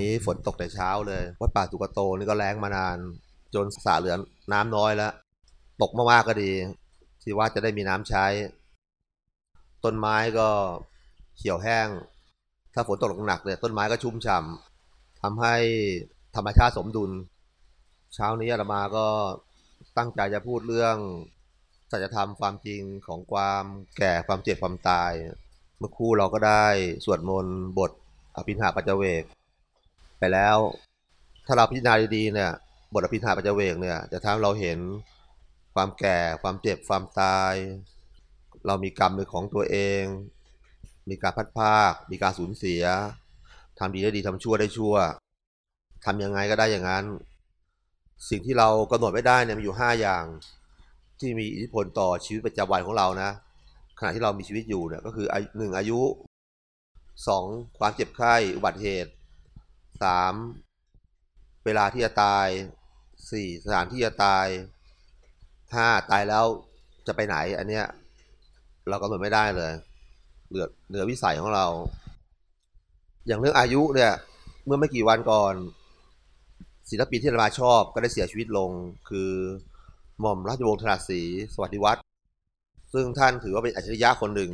นี้ฝนตกแต่เช้าเลย วัดป่าสุกโตนี่ก็แรงมานาน จนสระเหลือน้ำน้อยแล้ว ตกมากๆก็ดี ที่ว่าจะได้มีน้ำใช้ ต้นไม้ก็เขียวแห้ง ถ้าฝนตกหนักเนี่ยต้นไม้ก็ชุ่มฉ่ำทำให้ธรรมชาติสมดุล เช้านี้อาตมาก็ตั้งใจจะพูดเรื่องสัจธรรมความจริงของความแก่ความเจ็บความตาย เมื่อคู่เราก็ได้สวดมนต์บทอภินหาปัจเจเวก ไปแล้ว ถ้าเราพิจารณาดีๆเนี่ยบทอภินหาปัจเจเวกเนี่ยจะทำเราเห็นความแก่ ความเจ็บความตาย เรามีกรรมเป็นของตัวเอง มีการพัดภาค มีการสูญเสียทำดีได้ดีทำชั่วได้ชั่วทำยังไงก็ได้อย่างนั้น สิ่งที่เรากำหนดไม่ได้เนี่ยมีอยู่ห้าอย่าง ที่มีอิทธิพลต่อชีวิตประจำวันของเรานะ ขณะที่เรามีชีวิตอยู่เนี่ยก็คือหนึ่งอายุสองความเจ็บไข้อุบัติเหตุ สามเวลาที่จะตายสี่สถานที่จะตายห้าตายแล้วจะไปไหน อันเนี้ยเรากำหนดไม่ได้เลย เหลือเหนือวิสัยของเรา อย่างเรื่องอายุเนี่ยเมื่อไม่กี่วันก่อน ศิลปินที่เรามาชอบก็ได้เสียชีวิตลงคือหม่อมราชวงศ์ธนาศรีสวัสดิวัฒน์ซึ่งท่านถือว่าเป็นอัจฉริยะคนหนึ่ง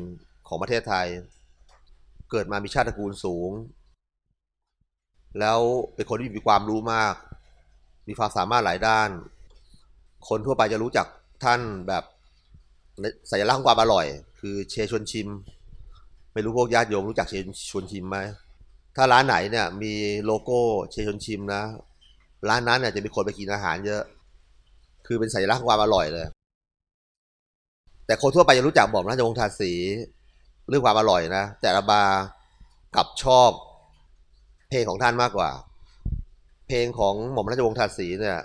ของประเทศไทย เกิดมามีชาติตระกูลสูง แล้วเป็นคนที่มีความรู้มาก มีความสามารถหลายด้าน คนทั่วไปจะรู้จักท่านแบบสัญลักษณ์ของความอร่อย คือเชชวนชิม ไม่รู้พวกญาติโยมรู้จักเชชวนชิมไหมถ้าร้านไหนเนี่ยมีโลโก้เชชวนชิมนะ ร้านนั้นเนี่ยจะมีคนไปกินอาหารเยอะ คือเป็นสัญลักษณ์ของความอร่อยเลย แต่คนทั่วไปจะรู้จักหมอมราชวงศ์ทาสีเรื่องความอร่อยนะ แต่ละบากับชอบ เพลงของท่านมากกว่า เพลงของหม่อมราชวงศ์ทาสีเนี่ย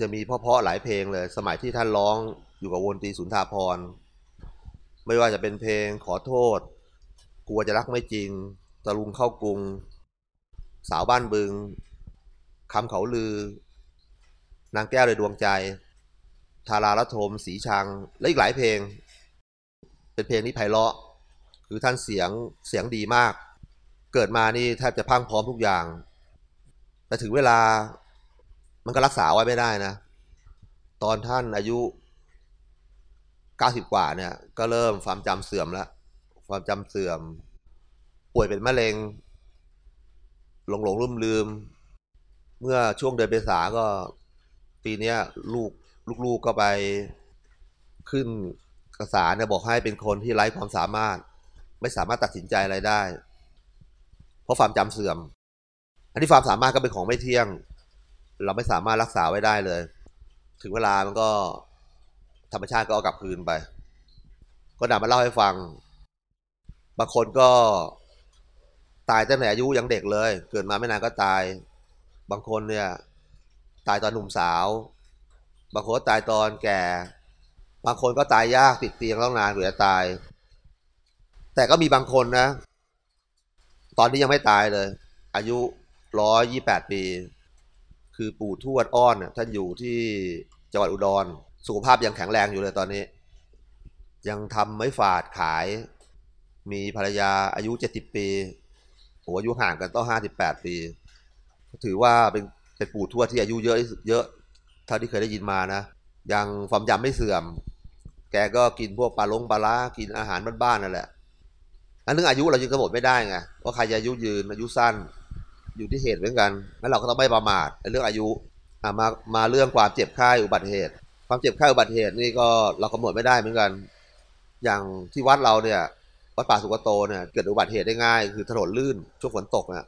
จะมีเพาะๆหลายเพลงเลย สมัยที่ท่านร้องอยู่กับวงตีสุนทาพร ไม่ว่าจะเป็นเพลงขอโทษ กลัวจะรักไม่จริง ตะลุงเข้ากรุง สาวบ้านบึงคำเขาลือ นางแก้วเลยดวงใจ ทาราละโทม สีชัง และอีกหลายเพลง เป็นเพลงที่ไพเราะ คือท่านเสียงเสียงดีมาก เกิดมานี่แทบจะพังพร้อมทุกอย่าง แต่ถึงเวลามันก็รักษาไว้ไม่ได้นะ ตอนท่านอายุ 90 กว่าเนี่ย ก็เริ่มความจำเสื่อมแล้ว ความจำเสื่อม ป่วยเป็นมะเร็ง หลงหลงลืมลืม เมื่อช่วงเดือนเมษาก็ปีเนี้ยลูกลูกๆก็ไปขึ้นเอกสาเนี่ยบอกให้เป็นคนที่ไร้ความสามารถ ไม่สามารถตัดสินใจอะไรได้ ราะความจำเสื่อม อันนี้ความสามารถก็เป็นของไม่เที่ยง เราไม่สามารถรักษาไว้ได้เลย ถึงเวลามันก็ธรรมชาติก็เอากลับคืนไป ก็นำมาเล่าให้ฟัง บางคนก็ตายตั้งแต่อายุยังเด็กเลย เกิดมาไม่นานก็ตาย บางคนเนี่ย ตายตอนหนุ่มสาว บางคนตายตอนแก่ บางคนก็ตายยากติดเตียงต้องนานกว่าจะตาย แต่ก็มีบางคนนะ ตอนนี้ยังไม่ตายเลย อายุร้อยยี่แปดปี คือปู่ทวดอ้อนเนี่ยท่านอยู่ที่จังหวัดอุดร สุขภาพยังแข็งแรงอยู่เลยตอนนี้ ยังทำไม้ฝาดขาย มีภรรยาอายุเจ็ดสิบปีโอ้อายุห่างกันต้องห้าสิบแปดปี ถือว่าเป็นเป็นปู่ทวดที่อายุเยอะเยอะเท่าที่เคยได้ยินมานะ ยังความจำไม่เสื่อม แกก็กินพวกปลาลงปลาล้ากินอาหารบ้านๆนั่นแหละ อันเรื่องอายุเรายังกำหนดไม่ได้ไงว่าใครจะอายุยืนอายุสั้น อยู่ที่เหตุเหมือนกันงั้นเราก็ต้องไม่ประมาทในเรื่องอายุอะมามาเรื่องความเจ็บไข้อุบัติเหตุ ความเจ็บไข้อุบัติเหตุนี่ก็เรากำหนดไม่ได้เหมือนกัน อย่างที่วัดเราเนี่ยวัดป่าสุกโตเนี่ยเกิดอุบัติเหตุได้ง่าย คือถนนลื่นช่วงฝนตกนะ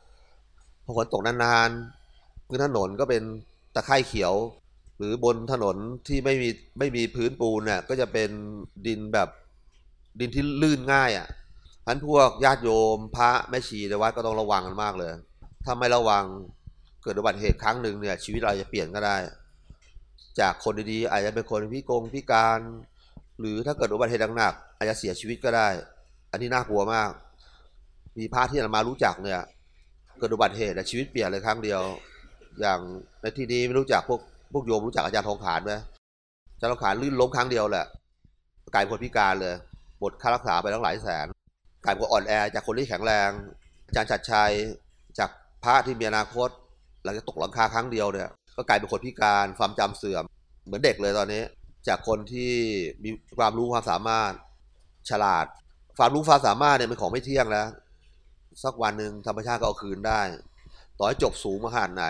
พอฝนตกนานๆพื้นถนนก็เป็นตะไคร่เขียว หรือบนถนนที่ไม่มีไม่มีพื้นปูนเนี่ยก็จะเป็นดินแบบดินที่ลื่นง่ายอะ่ะ ฉะนั้นพวกญาติโยม พระแม่ชีในวัดก็ต้องระวังกันมากเลย ถ้าไม่ระวังเกิดอุบัติเหตุครั้งหนึ่งเนี่ยชีวิตเราจะเปลี่ยนก็ได้ จากคนดีๆอาจจะเป็นคนพิกงพิการ หรือถ้าเกิดอุบัติเหตุหนักๆอาจจะเสียชีวิตก็ได้ อันนี้น่ากลัวมาก มีพระที่เรามารู้จักเนี่ยเกิดอุบัติเหตุชีวิตเปลี่ยนเลยครั้งเดียว อย่างในที่นี้ไม่รู้จักพวกพวกโยมรู้จักอาจารย์ทองขานไหมอาจารย์ทองขานลื่นล้มครั้งเดียวแหละกลายเป็นคนพิการเลยหมดค่ารักษาไปตั้งหลายแสน กลายเป็นคนอ่อนแอจากคนที่แข็งแรงอาจารย์ชัดชัยจากพระที่มีอนาคต หลังจากตกหลังคาครั้งเดียวเนี่ยก็กลายเป็นคนพิการความจำเสื่อม เหมือนเด็กเลยตอนนี้ จากคนที่มีความรู้ความสามารถฉลาด ความรู้ความสามารถเนี่ยเป็นของไม่เที่ยงแล้ว สักวันหนึ่งธรรมชาติก็เอาคืนได้ ต่อให้จบสูงมาขนาดไหน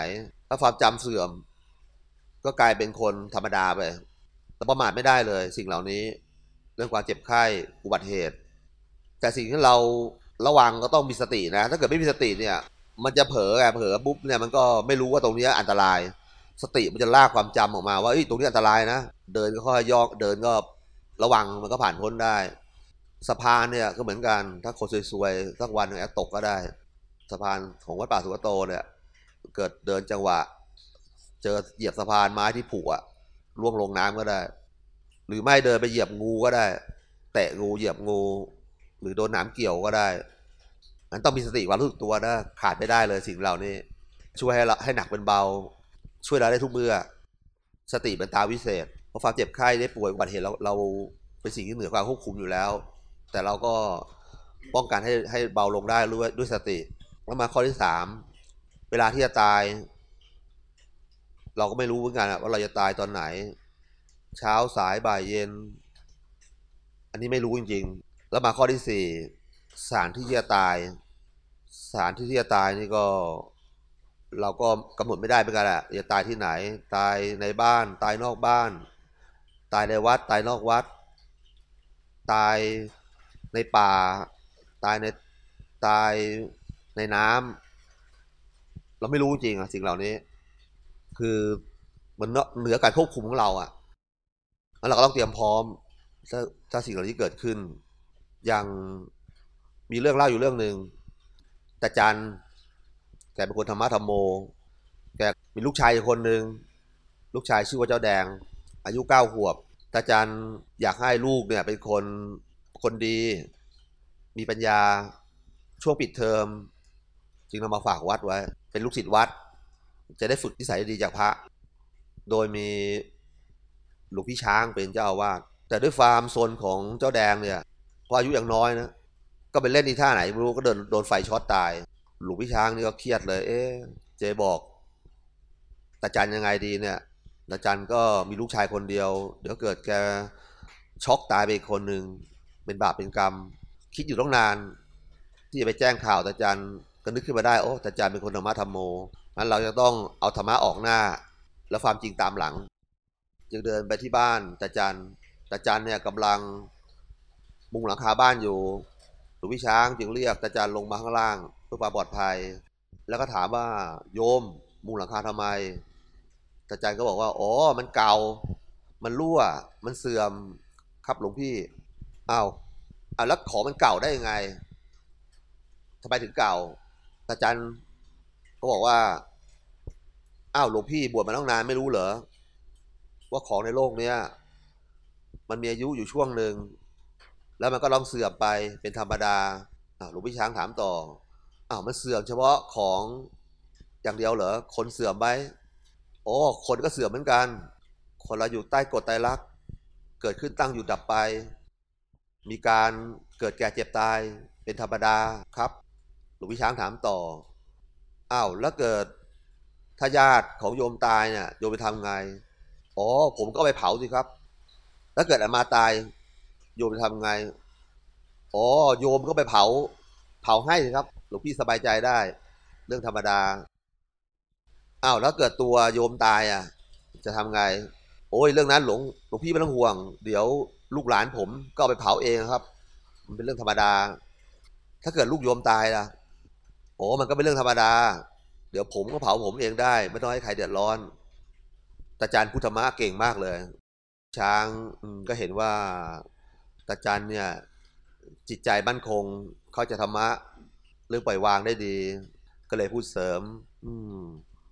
ถ้าความจำเสื่อม ก็กลายเป็นคนธรรมดาไปแต่ประมาทไม่ได้เลย สิ่งเหล่านี้ เรื่องความเจ็บไข้อุบัติเหตุ แต่สิ่งที่เราระวังก็ต้องมีสตินะ ถ้าเกิดไม่มีสติเนี่ย มันจะเผลอไงเผลอปุ๊บเนี่ยมันก็ไม่รู้ว่าตรงนี้อันตราย สติมันจะลากความจำออกมาว่าเอ้ยตรงนี้อันตรายนะ เดินก็ค่อยย่อเดินก็ระวังมันก็ผ่านพ้นได้สะพานเนี่ยก็เหมือนกัน ถ้าคนซวยๆสักวันหนึ่งแอตกก็ได้สะพานของวัดป่าสุกโตเนี่ย เกิดเดินจังหวะ เจอเหยียบสะพานไม้ที่ผุอะล่วงลงน้ำก็ได้ หรือไม่เดินไปเหยียบงูก็ได้ แตะงูเหยียบงู รือโดนหนามเกี่ยวก็ได้อันต้องมีสติความรู้สึกตัวนะขาดไม่ได้เลยสิ่งเหล่านี้ ช่วยให้เราให้หนักเป็นเบา ช่วยเราได้ทุกเมื่อ สติเป็นตาวิเศษเพราะความเจ็บไข้ได้ป่วยอุบัติเหตุเราเราเป็นสิ่งที่เหนือความควบคุมอยู่แล้ว แต่เราก็ป้องกันให้ให้เบาลงได้ด้วยด้วยสติแล้วมาข้อที่สามเวลาที่จะตาย เราก็ไม่รู้เหมือนกันว่าเราจะตายตอนไหน เช้าสายบ่ายเย็น อันนี้ไม่รู้จริง แล้วมาข้อที่สี่สานที่จะตาย สานที่จะตายนี่ก็เราก็กำหนดไม่ได้เหมือนกันแหละจะตายที่ไหน ตายในบ้าน ตายนอกบ้าน ตายในวัด ตายนอกวัด ตายในป่า ตายในตายในน้ำเราไม่รู้จริงอะสิ่งเหล่านี้ คือมันเหนือการควบคุมของเราอะแล้วเราก็ต้องเตรียมพร้อมถ้าถ้าสิ่งเหล่านี้เกิดขึ้น อย่างมีเรื่องเล่าอยู่เรื่องหนึ่งต่จันแกเป็นคนธรรมะธรรมโม แกมีลูกชายคนหนึ่งลูกชายชื่อว่าเจ้าแดง อายุเก้าขวบตาจันอยากให้ลูกเนี่ยเป็นคนคนดี มีปัญญาช่วงปิดเทอม จึงนำมาฝากวัดไว้ เป็นลูกศิษย์วัด จะได้ฝึกนิสัยดีจากพระ โดยมีหลวงพี่ช้างเป็นเจ้าอาวาสแต่ด้วยความซนของเจ้าแดงเนี่ย พออายุอย่างน้อยนะ ก็ไปเล่นที่ท่าไหนไม่รู้ก็เดินโดนไฟช็อตตาย หลวงพี่ช้างนี่ก็เครียดเลย เอ๊จะบอกตาจันยังไงดีเนี่ยตาจันก็มีลูกชายคนเดียว เดี๋ยวเกิดแกช็อกตายไปคนหนึ่งเป็นบาปเป็นกรรม คิดอยู่ตั้งนาน ที่จะไปแจ้งข่าวตาจันก็นึกขึ้นมาได้โอ้ตาจันเป็นคนธรรมะธรรมโมงั้นเราจะต้องเอาธรรมะออกหน้า แล้วความจริงตามหลัง จึงเดินไปที่บ้านตาจันตาจันเนี่ยกำลัง มุงหลังคาบ้านอยู่หลวงพี่ช้างจึงเรียกตาจันลงมาข้างล่างเพื่อความปลอดภัย แล้วก็ถามว่าโยมมุงหลังคาทำไมตาจันก็บอกว่าอ๋อมันเก่า มันรั่วมันเสื่อมครับหลวงพี่อ้าวอ้าวแล้วของมันเก่าได้ยังไงทำไมถึงเก่าตาจันก็บอกว่าอ้าวหลวงพี่บวชมาตั้งนานไม่รู้เหรอว่าของในโลกเนี้ยมันมีอายุอยู่ช่วงหนึ่ง แล้วมันก็ลองเสื่อมไปเป็นธรรมดาหลวงพี่ช้างถามต่ออ้าวมันเสื่อมเฉพาะของอย่างเดียวเหรอคนเสื่อมไหมโอ้คนก็เสื่อมเหมือนกัน คนเราอยู่ใต้กฎไตรลักษณ์เกิดขึ้นตั้งอยู่ดับไป มีการเกิดแก่เจ็บตายเป็นธรรมดาครับ หลวงพี่ช้างถามต่ออ้าวแล้วเกิดถ้าญาติของโยมตายเนี่ยโยมไปทำไงอ๋อผมก็ไปเผาสิครับถ้าเกิดอามาตาย โยมจะทำไง อ๋อ โยมก็ไปเผา เผาให้สิครับ หลวงพี่สบายใจได้ เรื่องธรรมดา อ้าวแล้วเกิดตัวโยมตายอะ จะทำไง โอ้ยเรื่องนั้นหลวงหลวงพี่ไม่ต้องห่วง เดี๋ยวลูกหลานผมก็เอาไปเผาเองครับ มันเป็นเรื่องธรรมดา ถ้าเกิดลูกโยมตายล่ะ โอ้มันก็เป็นเรื่องธรรมดา เดี๋ยวผมก็เผาผมเองได้ ไม่ต้องให้ใครเดือดร้อนตาจารย์พุทธมะเก่งมากเลย ช้างก็เห็นว่า ตาจันเนี่ยจิตใจมั่นคงเขาจะธรรมะเรื่องปล่อยวางได้ดี ก็เลยพูดเสริม อืม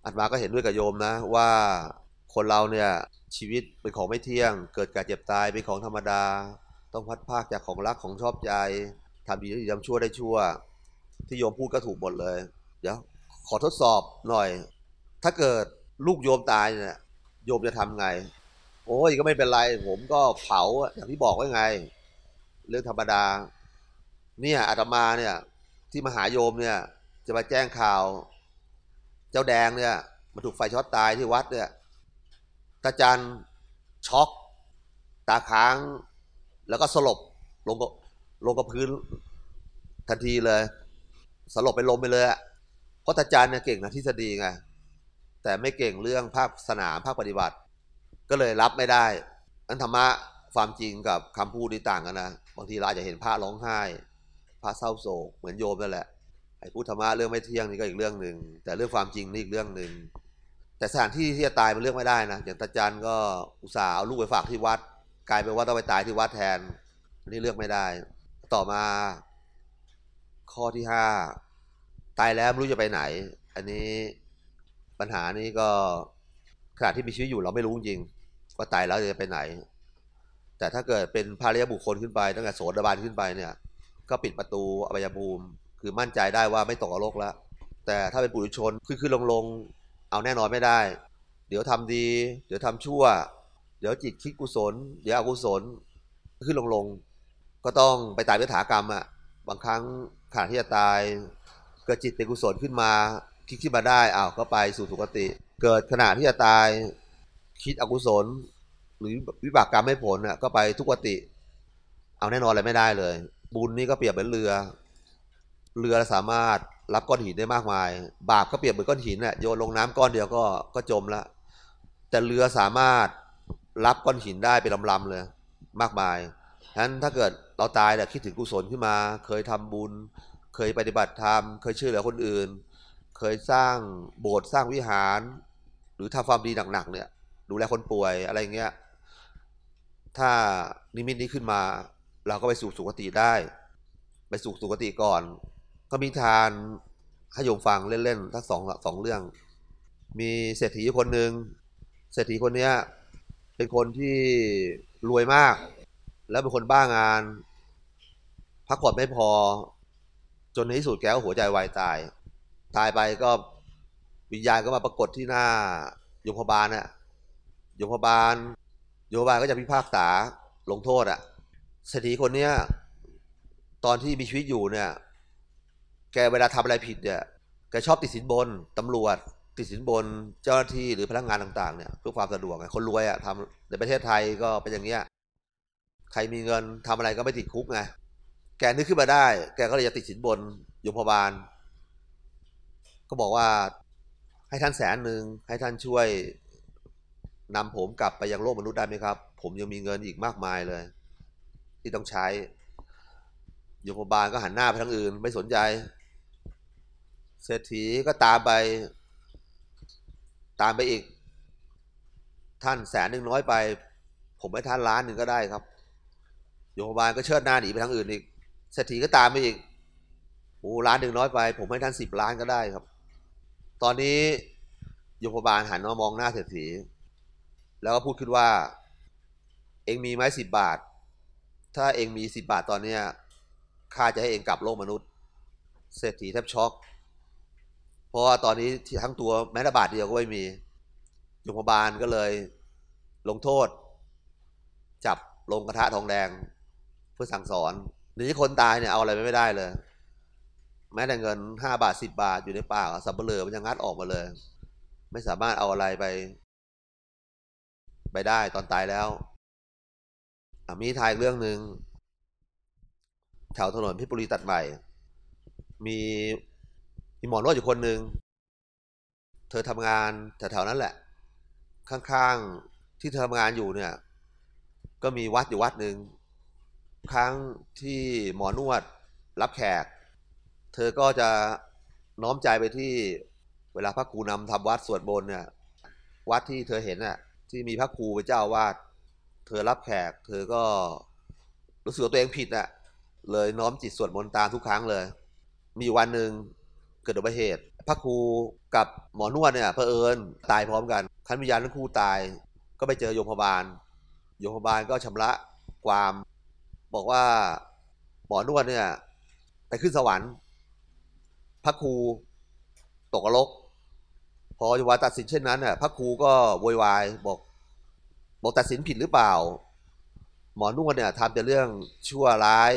อัตมาก็เห็นด้วยกับโยมนะ ว่าคนเราเนี่ยชีวิตเป็นของไม่เที่ยง เกิดแการเจ็บตายเป็นของธรรมดา ต้องพัดภาคจากของรักของชอบใจทำดีได้ดีทำชั่วได้ชั่ว ที่โยมพูดก็ถูกหมดเลย เดี๋ยวขอทดสอบหน่อย ถ้าเกิดลูกโยมตายเนี่ยโยมจะทำไง โอ้ยก็ไม่เป็นไร ผมก็เผาอย่างที่บอกไว้ไง เรื่องธรรมดา เนี่ยอาตมาเนี่ยที่มหาโยมเนี่ย จะมาแจ้งข่าว เจ้าแดงเนี่ยมันถูกไฟช็อตตายที่วัดเนี่ยตาจันช็อก ตาค้าง แล้วก็สลบลงกับลงกับพื้นทันทีเลย สลบไปลมไปเลยอะเพราะตาจันเนี่ยเก่งนะทฤษฎีไงแต่ไม่เก่งเรื่องภาคสนามภาคปฏิบัติ ก็เลยรับไม่ได้นั้นธรรมะความจริงกับคำพูดนี่ต่างกันนะ บางทีเราอาจจะเห็นพระร้องไห้ พระเศร้าโศกเหมือนโยมนั่นแหละไอ้พูดธรรมะเรื่องไม่เที่ยงนี่ก็อีกเรื่องหนึ่งแต่เรื่องความจริงนี่อีกเรื่องหนึ่งแต่สถานที่ที่จะตายมันเลือกไม่ได้นะอย่างตาจันก็อุตส่าห์เอาลูกไปฝากที่วัด กลายเป็นว่าต้องไปตายที่วัดแทนอันนี้เลือกไม่ได้ ต่อมา ข้อที่ห้าตายแล้วไม่รู้จะไปไหน อันนี้ปัญหานี้ก็ขณะที่มีชีวิตอยู่เราไม่รู้จริงว่าตายแล้วจะไปไหน แต่ถ้าเกิดเป็นภาริยบุคคลขึ้นไปตั้งแต่โสดาบันขึ้นไปเนี่ย ก็ปิดประตูอบายภูมิ คือมั่นใจได้ว่าไม่ตกนรกแล้ว แต่ถ้าเป็นปุถุชนขึ้นขึ้นลงลงเอาแน่นอนไม่ได้ เดี๋ยวทำดี เดี๋ยวทำชั่ว เดี๋ยวจิตคิดกุศล เดี๋ยวอกุศลขึ้นลงลงก็ต้องไปตายวิถากรรมอะ่ะบางครั้งขณะที่จะตาย เกิดจิตเป็นกุศลขึ้นมา คิดขึ้นมาได้อ้าวก็ไปสู่สุคติ เกิดขณะที่จะตาย คิดอกุศล หรือวิบากกรรมไม่ผลอะก็ไปทุกขติ เอาแน่นอนอะไรไม่ได้เลย บุญนี่ก็เปรียบเหมือนเรือ เรือสามารถรับก้อนหินได้มากมาย บาปก็เปรียบเหมือนก้อนหินน่ะโยนลงน้ำก้อนเดียวก็ก็จมละแต่เรือสามารถรับก้อนหินได้เป็นลำๆเลย มากมายฉะนั้นถ้าเกิดเราตายเนี่ยคิดถึงกุศลขึ้นมา เคยทำบุญ เคยปฏิบัติธรรม เคยช่วยเหลือคนอื่น เคยสร้างโบสถ์สร้างวิหาร หรือทำความดีหนักๆเนี่ย ดูแลคนป่วยอะไรเงี้ย ถ้านิมิตนี้ขึ้นมา เราก็ไปสู่สุคติได้ ไปสู่สุคติก่อน ก็มีทานให้โยมฟังเล่นๆทั้งสองสองเรื่อง มีเศรษฐีคนหนึ่งเศรษฐีคนเนี้ยเป็นคนที่รวยมาก แล้วเป็นคนบ้างาน พักผ่อนไม่พอ จนในที่สุดแกก็หัวใจวายตาย ตายไปก็วิญญาณก็มาปรากฏที่หน้าโยมพบาลน่ะโยมพบาล โยบาลก็จะพิพากษาลงโทษอะเศรษฐีคนเนี้ยตอนที่มีชีวิตอยู่เนี่ย แกเวลาทำอะไรผิดเนี่ย แกชอบติดสินบนตำรวจ ติดสินบนเจ้าหน้าที่หรือพนักงานต่างๆเนี่ยเพื่อความสะดวกไงคนรวยอะทำในประเทศไทยก็เป็นอย่างเงี้ยใครมีเงินทำอะไรก็ไม่ติดคุกไงแกนึกขึ้นมาได้ แกก็เลยจะติดสินบนโยมพบาล ก็บอกว่าให้ท่านแสนหนึ่งให้ท่านช่วย นำผมกลับไปยังโลกมนุษย์ได้ไหมครับ ผมยังมีเงินอีกมากมายเลย ที่ต้องใช้โยมบาลก็หันหน้าไปทางอื่น ไม่สนใจ เศรษฐีก็ตามไป ตามไปอีก ท่านแสนหนึ่งน้อยไป ผมให้ท่านล้านหนึ่งก็ได้ครับ โยมบาลก็เชิดหน้าหนีไปทางอื่นอีก เศรษฐีก็ตามไปอีกโอ้ล้านหนึ่งน้อยไป ผมให้ท่านสิบล้านก็ได้ครับ ตอนนี้โยมบาลหันมามองหน้าเศรษฐี แล้วก็พูดขึ้นว่า เองมีไหมสิบบาท ถ้าเองมีสิบบาทตอนเนี้ยข้าจะให้เองกลับโลกมนุษย์ เศรษฐีแทบช็อก เพราะว่าตอนนี้ทั้งตัวแม้แต่บาทเดียวก็ไม่มีโยมพบาลก็เลยลงโทษ จับลงกระทะทองแดง เพื่อสั่งสอนเดี๋ยวนี้คนตายเนี่ยเอาอะไรไม่ได้เลย แม้แต่เงินห้าบาทสิบบาทอยู่ในปากสับเปลือมันยังงัดออกมาเลย ไม่สามารถเอาอะไรไป ไปได้ตอนตายแล้วอะมีทายอีกเรื่องหนึ่งแถวถนนพิบุรีตัดใหม่ มีมีหมอนวดอยู่คนหนึ่งเธอทำงานแถวๆนั้นแหละ ข้างๆที่เธอทำงานอยู่เนี่ย ก็มีวัดอยู่วัดหนึ่งครั้งที่หมอนวดรับแขก เธอก็จะน้อมใจไปที่เวลาพระครูนำทำวัดสวดบนเนี่ย วัดที่เธอเห็นน่ะ ที่มีพระครูเป็นเจ้าวาดเธอรับแขก เธอก็รู้สึกว่าตัวเองผิดน่ะเลยน้อมจิตสวดมนต์ตามทุกครั้งเลย มีวันหนึ่งเกิดอุบัติเหตุ พระครูกับหมอนวดเนี่ยเผอิญตายพร้อมกันคันวิญญาณทั้งคู่ตาย ก็ไปเจอโยมพบาลโยมพบาลก็ชำระความ บอกว่าหมอนวดเนี่ยไปขึ้นสวรรค์ พระครูตกนรก พอโยวาตัดสินเช่นนั้นน่ะพระครูก็โวยวายบอก บอกตัดสินผิดหรือเปล่า หมอนวดเนี่ยทำแต่เรื่องชั่วร้าย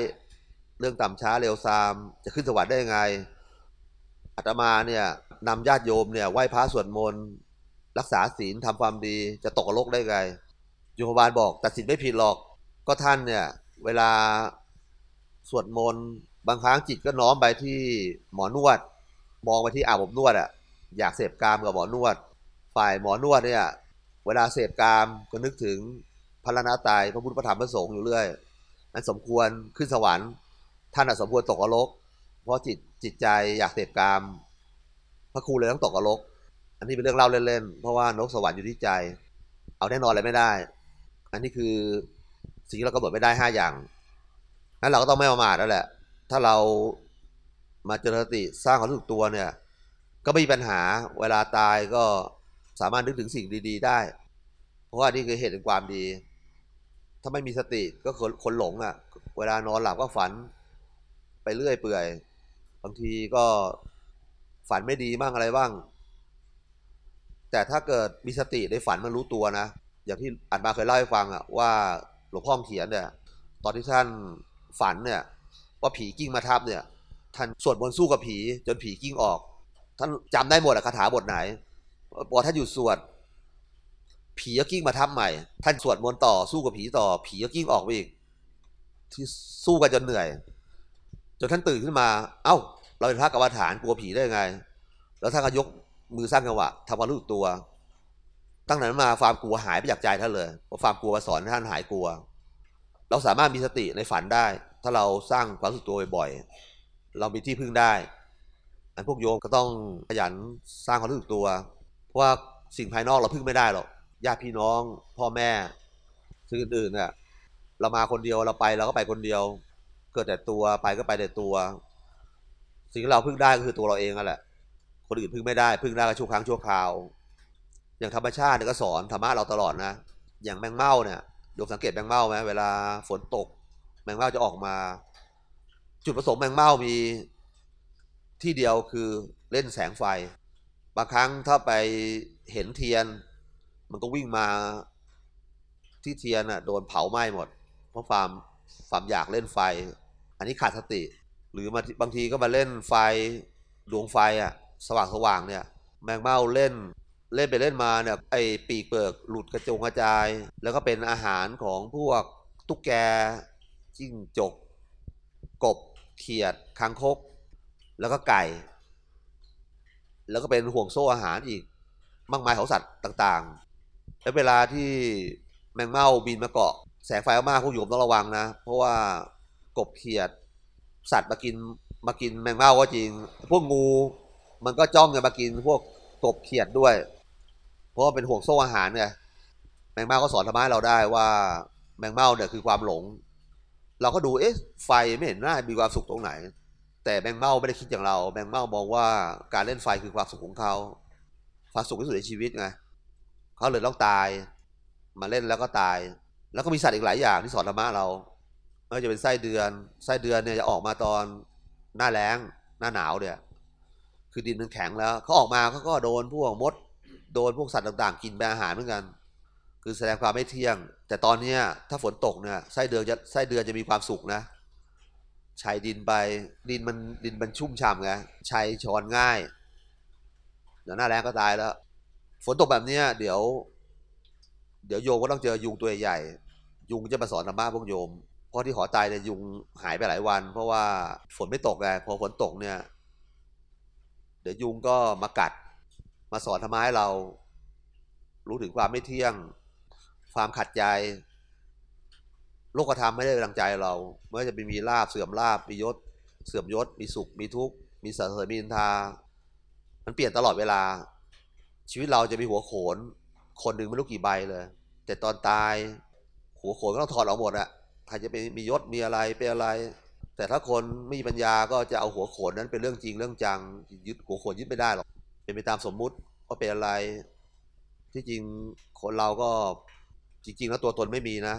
เรื่องต่ำช้าเร็วซาม จะขึ้นสวรรค์ได้ยังไงอาตมาเนี่ยนำญาติโยมเนี่ยไหว้พระสวดมนต์รักษาศีลทำความดีจะตกนรกได้ไงโยมบาลบอกตัดสินไม่ผิดหรอกก็ท่านเนี่ยเวลาสวดมนต์บางครั้งจิตก็น้อมไปที่หมอนวด มองไปที่อาบอบนวดอะ อยากเสพกามกับหมอนวด ฝ่ายหมอนวดเนี่ยเวลาเสพกามก็นึกถึงพระรนาตายพระพุทธพระธรรมพระสงฆ์อยู่เรื่อยนั้นสมควรขึ้นสวรรค์ ท่านสมควรตกนรก เพราะจิตจิตใจอยากเสพกาม พระครูเลยต้องตกนรก อันนี้เป็นเรื่องเล่าเล่นๆ เพราะว่านกสวรรค์อยู่ที่ใจ เอาแน่นอนอะไรไม่ได้ อันนี้คือสิ่งที่เรากำหนดไม่ได้ห้าอย่างนั้นเราก็ต้องไม่ประมาทแล้วแหละ ถ้าเรามาเจริญสติสร้างความรู้สึกตัวเนี่ย ก็ไม่มีปัญหาเวลาตายก็สามารถนึกถึงสิ่งดี ๆ ได้ เพราะว่านี่คือเหตุแห่งความดี ถ้าไม่มีสติก็คนหลงอะ่ะ เวลานอนหลับก็ฝัน ไปเรื่อยเปื่อย บางทีก็ฝันไม่ดีบ้างอะไรบ้าง แต่ถ้าเกิดมีสติในฝันมันรู้ตัวนะ อย่างที่อัดมาเคยเล่าให้ฟังอะว่าหลวงพ่อเขียนเนี่ย ตอนที่ท่านฝันเนี่ย ว่าผีกิ้งมาทับเนี่ย ท่านสวดมนต์สู้กับผีจนผีกิ้งออก ท่านจำได้หมดอะคาถาบทไหนพอท่านหยุดสวด ผีก็กิ้งมาทับใหม่ ท่านสวดมนต์ต่อสู้กับผีต่อ ผีก็กิ้งออกไปอีก ที่สู้กันจนเหนื่อย จนท่านตื่นขึ้นมา เอ้า เราเป็นพระกรรมฐานกลัวผีได้ไง แล้วท่านก็ยกมือสร้างจังหวะทำความรู้สึกตัว ตั้งนั้นมาความกลัวหายไปจากใจท่านเลยเพราะความกลัวมาสอนท่านหายกลัว เราสามารถมีสติในฝันได้ ถ้าเราสร้างความรู้สึกตัวบ่อยๆเรามีที่พึ่งได้ อันพวกโยมก็ต้องขยันสร้างความรู้สึกตัว เพราะว่าสิ่งภายนอกเราพึ่งไม่ได้หรอกญาติพี่น้องพ่อแม่สิ่งอื่นๆเนี่ยเรามาคนเดียวเราไปเราก็ไปคนเดียว เกิดแต่ตัวไปก็ไปแต่ตัว สิ่งที่เราพึ่งได้ก็คือตัวเราเองนั่นแหละ คนอื่นพึ่งไม่ได้พึ่งได้ก็ชั่วครั้งชั่วคราว อย่างธรรมชาติเนี่ยก็สอนธรรมะเราตลอดนะ อย่างแมงเม่าเนี่ยโยมสังเกตแมงเม่าไหมเวลาฝนตก แมงเม่าจะออกมา จุดประสงค์แมงเม่ามี ที่เดียวคือเล่นแสงไฟ บางครั้งถ้าไปเห็นเทียน มันก็วิ่งมาที่เทียนอะโดนเผาไหม้หมด เพราะความความอยากเล่นไฟ อันนี้ขาดสติ หรือมาบางทีก็มาเล่นไฟดวงไฟอะสว่างสว่างเนี่ย แมงเม่าเล่นเล่นไปเล่นมาเนี่ยไอปีกเปลือกหลุดกระจงกระจาย แล้วก็เป็นอาหารของพวกตุ๊กแกจิ้งจก กบเขียดคางคก แล้วก็ไก่ แล้วก็เป็นห่วงโซ่อาหารอีก มากมายของสัตว์ต่างๆ แล้วเวลาที่แมงเม่าบินมาเกาะ แสงไฟมากๆพวกโยมต้องระวังนะ เพราะว่ากบเขียด สัตว์มากินมากินแมงเม่าก็จริง พวกงูมันก็จ้องจะมากินพวกกบเขียดด้วย เพราะว่าเป็นห่วงโซ่อาหารไงแมงเม่าก็สอนธรรมะเราได้ว่าแมงเม่าเนี่ยคือความหลง เราก็ดูเอ๊ะไฟไม่เห็นหน่ามีความสุขตรงไหน แต่แมงเม่าไม่ได้คิดอย่างเราแมงเม่ามองว่าการเล่นไฟคือความสุขของเขาความสุขที่สุดในชีวิตไงเขาเลยต้องตาย มาเล่นแล้วก็ตาย แล้วก็มีสัตว์อีกหลายอย่างที่สอนธรรมะเราไม่ว่าจะเป็นไส้เดือน ไส้เดือนเนี่ยจะออกมาตอนหน้าแล้งหน้าหนาวเนี่ย คือดินมันแข็งแล้วเขาออกมาเขาก็โดนพวกมด โดนพวกสัตว์ต่างๆ กินเป็นอาหารเหมือนกัน คือแสดงความไม่เที่ยง แต่ตอนเนี้ยถ้าฝนตกเนี่ยไส้เดือนจะไส้เดือนจะมีความสุขนะ ชัยดินไปดินมันดินมันชุ่มฉ่ำไงชัยช้อนง่าย เดี๋ยวหน้าแรงก็ตายแล้ว ฝนตกแบบเนี้ยเดี๋ยว เดี๋ยวโยมก็ต้องเจอยุงตัวใหญ่ ยุงจะมาสอนธรรมะพวกโยม เพราะที่ขอตายเนี่ยยุงหายไปหลายวัน เพราะว่าฝนไม่ตกไงพอฝนตกเนี่ย เดี๋ยวยุงก็มากัด มาสอนธรรมะให้เรา รู้ถึงความไม่เที่ยง ความขัดใจ โลกธรรมไม่ได้ดังใจเราไม่ว่าจะเป็นมีลาบเสื่อมลาบมียศ เสื่อมยศ มีสุขมีทุกข์มีสรรเสริญมีนินทา มันเปลี่ยนตลอดเวลา ชีวิตเราจะมีหัวโขน คนหนึ่งไม่รู้กี่ใบเลย แต่ตอนตาย หัวโขนก็ต้องถอดออกหมดอะใครจะเป็นมียศมีอะไรเป็นอะไร แต่ถ้าคนไม่มีปัญญาก็จะเอาหัวโขนนั้นเป็นเรื่องจริงเรื่องจังยึดหัวโขนยึดไม่ได้หรอกเป็นไปตามสมมุติว่าเป็นอะไร ที่จริงคนเราก็จริง ๆ แล้วตัวตนไม่มีนะ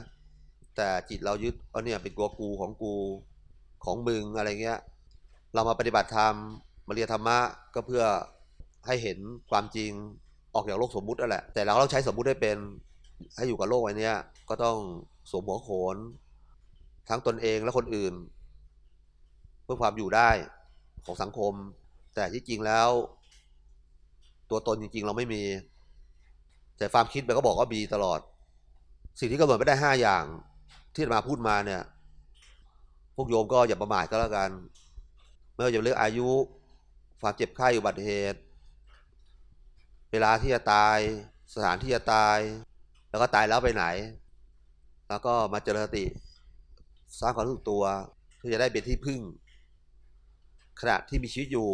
แต่จิตเรายึดเอาเนี่ยเป็นตัวกูของกูของมึงอะไรเงี้ย เรามาปฏิบัติธรรมมาเรียนธรรมะก็เพื่อให้เห็นความจริงออกจากโลกสมมุตินั่นแหละ แต่เราต้องใช้สมมุติให้เป็นให้อยู่กับโลกไว้เนี้ยก็ต้องสวมหัวโขน ทั้งตนเองและคนอื่น เพื่อความอยู่ได้ของสังคม แต่ที่จริงแล้ว ตัวตนจริง ๆ เราไม่มี แต่ความคิดมันก็บอกว่ามีตลอด สิ่งที่กำหนดไม่ได้ห้าอย่าง ที่มาพูดมาเนี่ย พวกโยมก็อย่าประมาทก็แล้วกันไม่ว่าจะเรื่องอายุความเจ็บไข้อุบัติเหตุ เวลาที่จะตายสถานที่จะตาย แล้วก็ตายแล้วไปไหน แล้วก็มาเจริญสติสร้างความรู้สึกตัวเพื่อจะได้เป็นที่พึ่ง ขณะที่มีชีวิตอยู่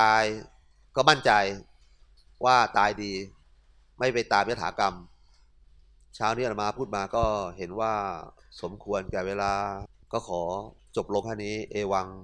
ตายก็มั่นใจว่าตายดี ไม่ไปตามยถากรรม เช้านี้อามาพูดมาก็เห็นว่า สมควรแก่เวลา ก็ขอจบลงแค่นี้ เอวัง